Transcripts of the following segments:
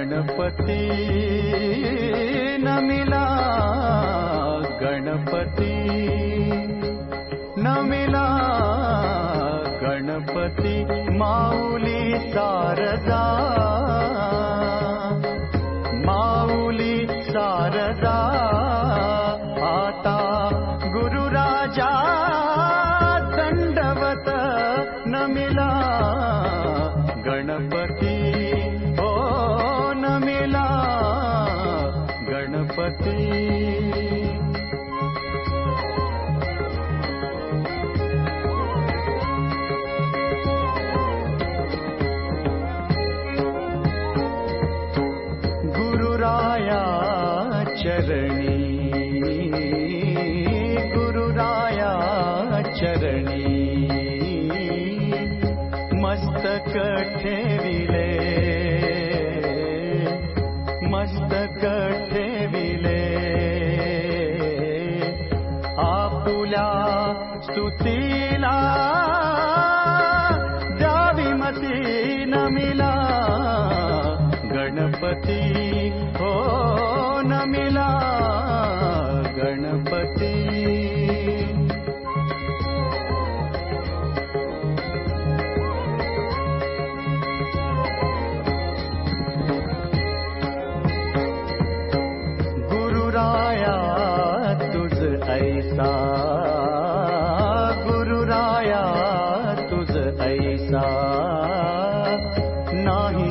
गणपति न मिला गणपति न मिला गणपति माऊली शारदा माऊली शारदा आता गुरुराजा दण्डवत न मिला गणपति चरणी। गुरुराया चरणी। मस्तक ठेविले मस्तक ठेविले आपुल्या स्तुतीला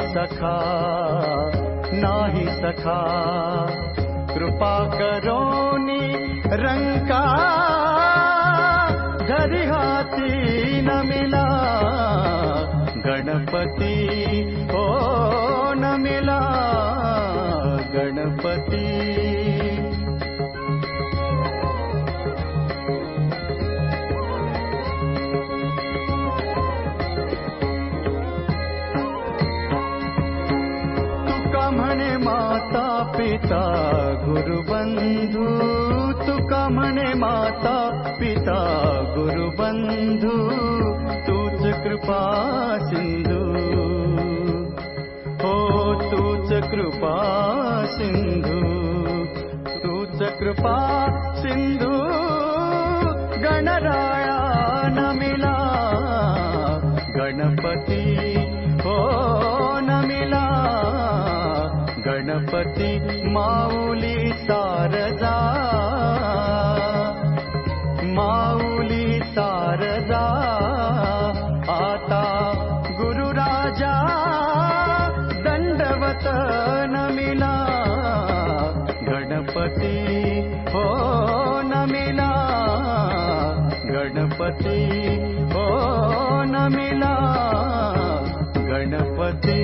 सखा नाही सखा। कृपा हाती न मिला। गणपति ओ न मिला गणपति पिता गुरुबंधू तुका म्हणे माता पिता गुरुबंधू तूच कृपा सिंधू हो तूच कृपा सिंधू तूच कृपा सिंधू गणराया न मिला गणपति गणपति माऊली शारदा माऊली शारदा आता गुरुराजा दण्डवत न मिला गणपति हो न मिला गणपति हो न मिला गणपति